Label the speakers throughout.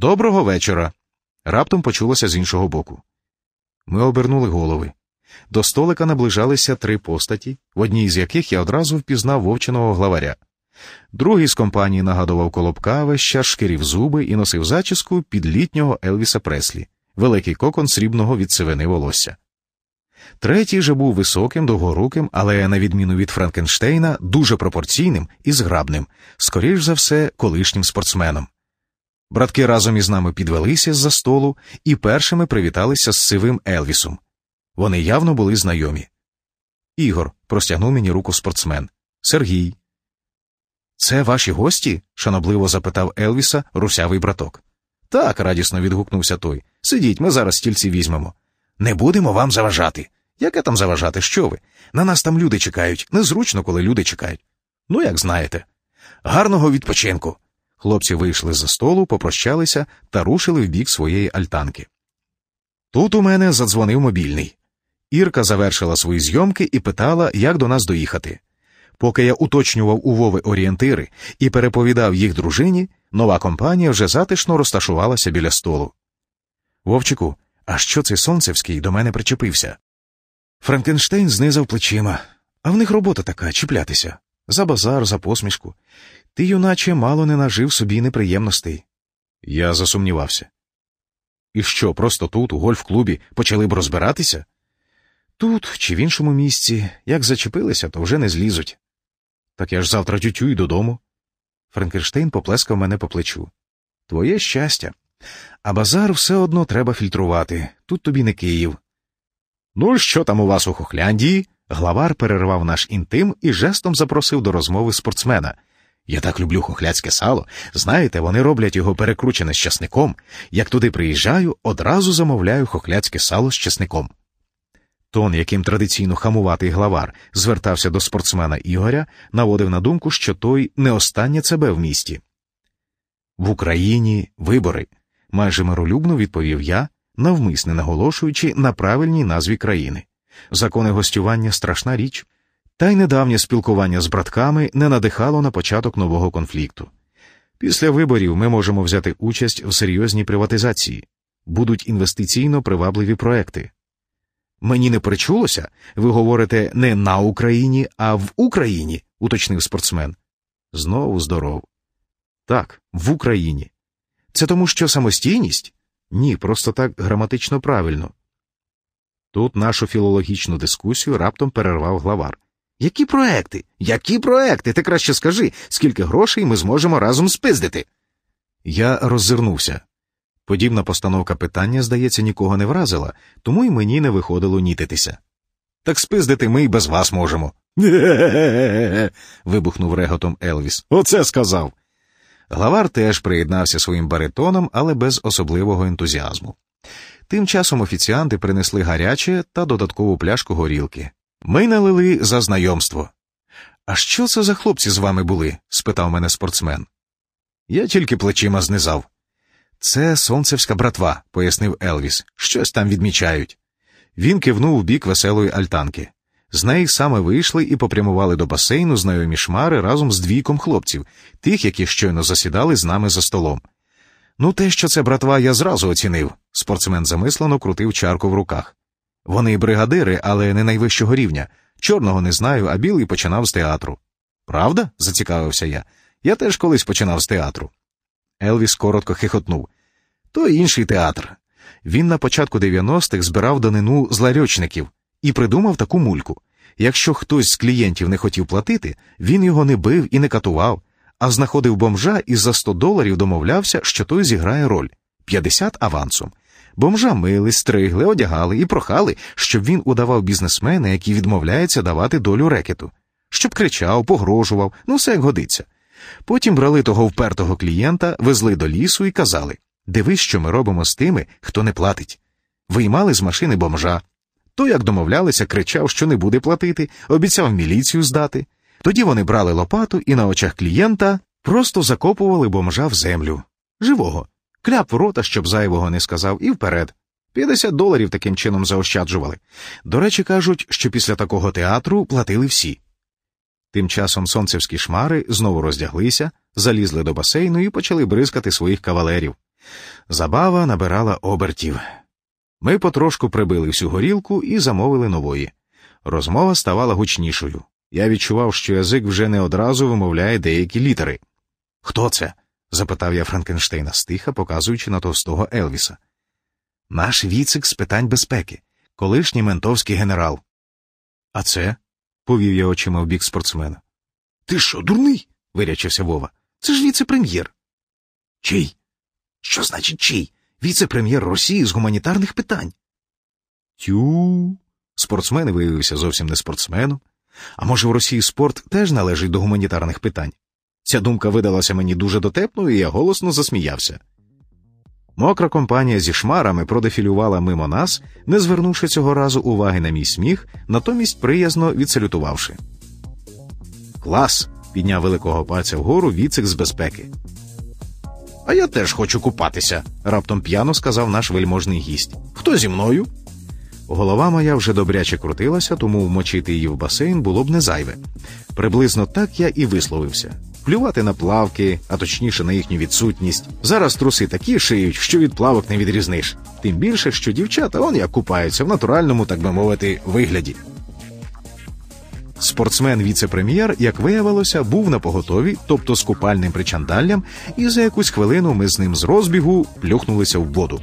Speaker 1: Доброго вечора. Раптом почулося з іншого боку. Ми обернули голови. До столика наближалися три постаті, в одній з яких я одразу впізнав вовченого главаря. Другий з компанії нагадував колобка, весь час шкірів зуби і носив зачіску під літнього Елвіса Преслі, великий кокон срібного від сивини волосся. Третій же був високим, довгоруким, але, на відміну від Франкенштейна, дуже пропорційним і зграбним, скоріш за все, колишнім спортсменом. Братки разом із нами підвелися з за столу і першими привіталися з сивим Елвісом. Вони явно були знайомі. Ігор простягнув мені руку спортсмен. Сергій. Це ваші гості? шанобливо запитав Елвіса русявий браток. Так, радісно відгукнувся той. Сидіть, ми зараз стільці візьмемо. Не будемо вам заважати. Яке там заважати? Що ви? На нас там люди чекають. Незручно, коли люди чекають. Ну, як знаєте. Гарного відпочинку. Хлопці вийшли за столу, попрощалися та рушили в бік своєї альтанки. Тут у мене задзвонив мобільний. Ірка завершила свої зйомки і питала, як до нас доїхати. Поки я уточнював у Вови орієнтири і переповідав їх дружині, нова компанія вже затишно розташувалася біля столу. Вовчику, а що цей сонцевський до мене причепився? Франкенштейн знизав плечима, а в них робота така чіплятися за базар, за посмішку. Ти, юначе, мало не нажив собі неприємностей. Я засумнівався. І що, просто тут, у гольф-клубі, почали б розбиратися? Тут чи в іншому місці, як зачепилися, то вже не злізуть. Так я ж завтра тютю й додому. Франкенштейн поплескав мене по плечу. Твоє щастя. А базар все одно треба фільтрувати. Тут тобі не Київ. Ну, що там у вас у Хохляндії? Главар перервав наш інтим і жестом запросив до розмови спортсмена. Я так люблю хохляцьке сало. Знаєте, вони роблять його перекручене з часником. Як туди приїжджаю, одразу замовляю хохляцьке сало з часником. Тон, яким традиційно хамуватий главар звертався до спортсмена Ігоря, наводив на думку, що той не останнє ЦБ в місті. В Україні вибори, майже миролюбно відповів я, навмисне наголошуючи на правильній назві країни. Закони гостювання страшна річ, та й недавнє спілкування з братками не надихало на початок нового конфлікту. Після виборів ми можемо взяти участь в серйозній приватизації, будуть інвестиційно привабливі проекти. Мені не причулося, ви говорите не на Україні, а в Україні, уточнив спортсмен. Знову здоров. Так, в Україні. Це тому, що самостійність? Ні, просто так граматично правильно. Тут нашу філологічну дискусію раптом перервав главар. Які проекти? Які проекти? Ти краще скажи, скільки грошей ми зможемо разом спиздити? Я роззирнувся. Подібна постановка питання, здається, нікого не вразила, тому й мені не виходило нітитися. Так спиздити ми й без вас можемо. вибухнув реготом Елвіс. Оце сказав. Главар теж приєднався своїм баритоном, але без особливого ентузіазму. Тим часом офіціанти принесли гаряче та додаткову пляшку горілки. Ми налили за знайомство. А що це за хлопці з вами були? спитав мене спортсмен. Я тільки плечима знизав. Це сонцевська братва, пояснив Елвіс. Щось там відмічають. Він кивнув у бік веселої альтанки. З неї саме вийшли і попрямували до басейну знайомі шмари разом з двійком хлопців, тих, які щойно засідали з нами за столом. Ну, те, що це братва, я зразу оцінив. Спортсмен замислено крутив чарку в руках. Вони бригадири, але не найвищого рівня. Чорного не знаю, а білий починав з театру. Правда? зацікавився я. Я теж колись починав з театру. Елвіс коротко хихотнув. То інший театр. Він на початку 90-х збирав данину з ларьочників і придумав таку мульку. Якщо хтось з клієнтів не хотів платити, він його не бив і не катував, а знаходив бомжа і за 100 доларів домовлявся, що той зіграє роль 50 авансом. Бомжа мили, стригли, одягали і прохали, щоб він удавав бізнесмена, який відмовляється давати долю рекету, щоб кричав, погрожував, ну все як годиться. Потім брали того впертого клієнта, везли до лісу і казали Дивись, що ми робимо з тими, хто не платить. Виймали з машини бомжа. То, як домовлялися, кричав, що не буде платити, обіцяв міліцію здати. Тоді вони брали лопату і на очах клієнта просто закопували бомжа в землю. Живого. Кляп в рота, щоб зайвого не сказав, і вперед. 50 доларів таким чином заощаджували. До речі, кажуть, що після такого театру платили всі. Тим часом сонцевські шмари знову роздяглися, залізли до басейну і почали бризкати своїх кавалерів. Забава набирала обертів. Ми потрошку прибили всю горілку і замовили нової. Розмова ставала гучнішою. Я відчував, що язик вже не одразу вимовляє деякі літери. Хто це? Запитав я Франкенштейна стиха, показуючи на товстого Елвіса. Наш віцик з питань безпеки, колишній ментовський генерал. А це? повів я очима в бік спортсмена. Ти що, дурний? вирячився Вова. Це ж віце-прем'єр. Чий? Що значить чий? Віце-прем'єр Росії з гуманітарних питань. Тю. Спортсмен виявився зовсім не спортсменом. А може, в Росії спорт теж належить до гуманітарних питань? Ця думка видалася мені дуже дотепною, і я голосно засміявся. Мокра компанія зі шмарами продефілювала мимо нас, не звернувши цього разу уваги на мій сміх, натомість приязно відсалютувавши. Клас! підняв великого пальця вгору віцик з безпеки. А я теж хочу купатися, раптом п'яно сказав наш вельможний гість. Хто зі мною? Голова моя вже добряче крутилася, тому вмочити її в басейн було б не зайве. Приблизно так я і висловився. Плювати на плавки, а точніше на їхню відсутність. Зараз труси такі шиють, що від плавок не відрізниш. Тим більше, що дівчата он як купаються в натуральному, так би мовити, вигляді. Спортсмен віце-прем'єр, як виявилося, був на поготові, тобто з купальним причандаллям, і за якусь хвилину ми з ним з розбігу плюхнулися в воду.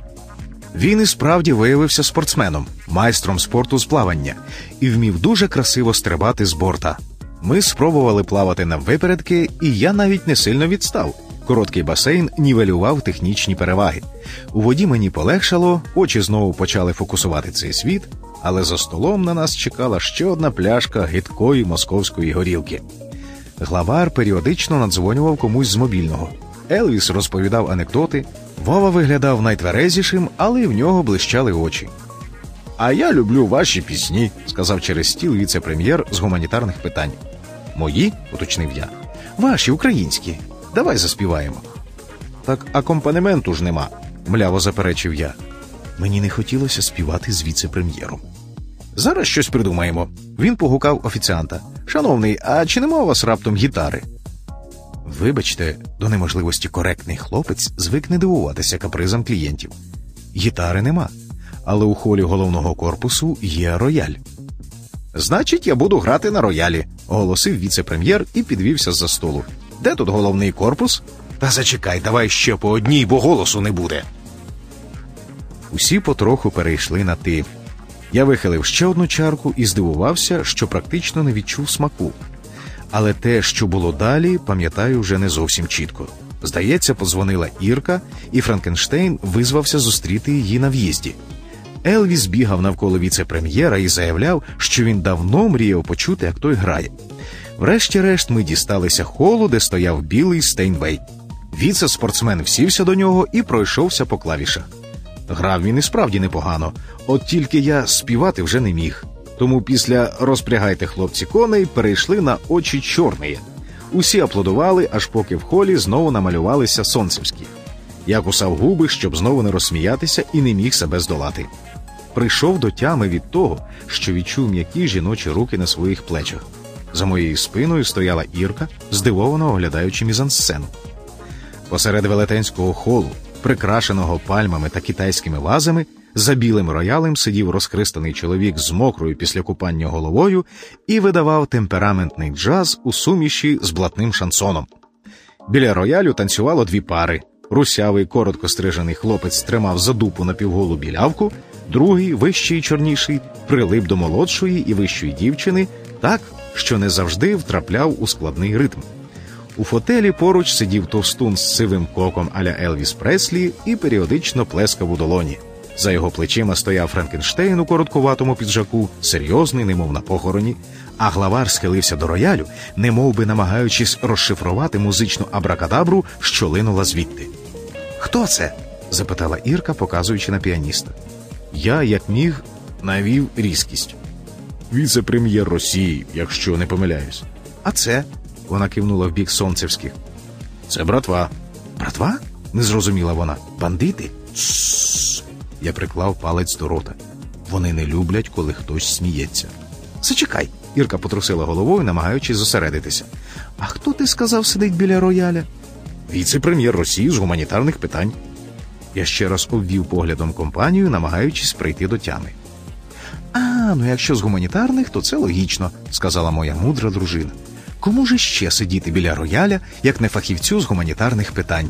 Speaker 1: Він і справді виявився спортсменом, майстром спорту з плавання, і вмів дуже красиво стрибати з борта. Ми спробували плавати на випередки, і я навіть не сильно відстав. Короткий басейн нівелював технічні переваги. У воді мені полегшало, очі знову почали фокусувати цей світ, але за столом на нас чекала ще одна пляшка гидкої московської горілки. Главар періодично надзвонював комусь з мобільного. Елвіс розповідав анекдоти, Вова виглядав найтверезішим, але в нього блищали очі. А я люблю ваші пісні, сказав через стіл віце-прем'єр з гуманітарних питань. Мої, уточнив я. Ваші українські. Давай заспіваємо. Так акомпанементу ж нема, мляво заперечив я. Мені не хотілося співати з віце-прем'єром. Зараз щось придумаємо. Він погукав офіціанта. Шановний, а чи нема у вас раптом гітари? Вибачте, до неможливості коректний хлопець звик не дивуватися капризам клієнтів. Гітари нема, але у холі головного корпусу є рояль. Значить, я буду грати на роялі, оголосив віце-прем'єр і підвівся з за столу. Де тут головний корпус? Та зачекай, давай ще по одній, бо голосу не буде. Усі потроху перейшли на ти. Я вихилив ще одну чарку і здивувався, що практично не відчув смаку. Але те, що було далі, пам'ятаю вже не зовсім чітко. Здається, подзвонила Ірка, і Франкенштейн визвався зустріти її на в'їзді. Елвіс бігав навколо віце-прем'єра і заявляв, що він давно мріяв почути, як той грає. Врешті-решт, ми дісталися холу, де стояв білий Стейнвей. Віце-спортсмен всівся до нього і пройшовся по клавішах. Грав він і справді непогано, от тільки я співати вже не міг. Тому після розпрягайте хлопці коней перейшли на очі чорної. Усі аплодували, аж поки в холі знову намалювалися сонцевські. Я кусав губи, щоб знову не розсміятися, і не міг себе здолати. Прийшов до тями від того, що відчув м'які жіночі руки на своїх плечах. За моєю спиною стояла Ірка, здивовано оглядаючи мізансцену. Посеред велетенського холу, прикрашеного пальмами та китайськими вазами, за білим роялем сидів розхристаний чоловік з мокрою після купання головою і видавав темпераментний джаз у суміші з блатним шансоном. Біля роялю танцювало дві пари. Русявий коротко стрижений хлопець тримав за дупу напівголу білявку, другий, вищий і чорніший, прилип до молодшої і вищої дівчини, так, що не завжди втрапляв у складний ритм. У фотелі поруч сидів товстун з сивим коком аля Елвіс Преслі і періодично плескав у долоні. За його плечима стояв Франкенштейн у короткуватому піджаку, серйозний, немов на похороні, а главар схилився до роялю, немов би намагаючись розшифрувати музичну абракадабру, що линула звідти. Хто це? запитала Ірка, показуючи на піаніста. Я, як міг, навів різкість. Віце-прем'єр Росії, якщо не помиляюсь. А це? Вона кивнула в бік сонцевських. Це братва. Братва? не зрозуміла вона. Бандити? Тссс. Я приклав палець до рота. Вони не люблять, коли хтось сміється. Зачекай, Ірка потрусила головою, намагаючись зосередитися. А хто ти сказав сидить біля рояля? Віце-прем'єр Росії з гуманітарних питань. Я ще раз обвів поглядом компанію, намагаючись прийти до тями. А, ну якщо з гуманітарних, то це логічно, сказала моя мудра дружина. Кому ж ще сидіти біля рояля, як не фахівцю з гуманітарних питань?